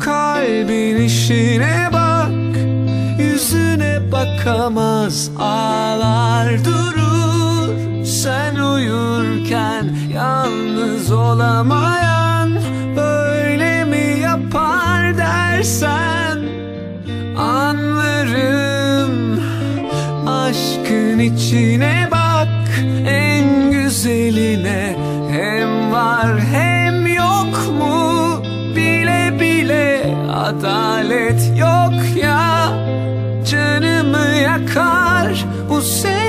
Kalbin işine bak Yüzüne bakamaz. Ağlar durur Sen uyurken yalnız olamayan Böyle mi yapar dersen? Anlarım Aşkın içine bak En güzeline Adalet yok ya. Canımı yakar Bu sevgi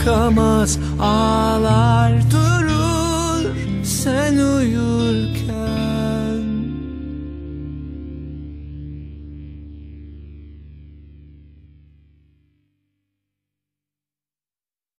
bakamaz ağlar durur sen uyurken.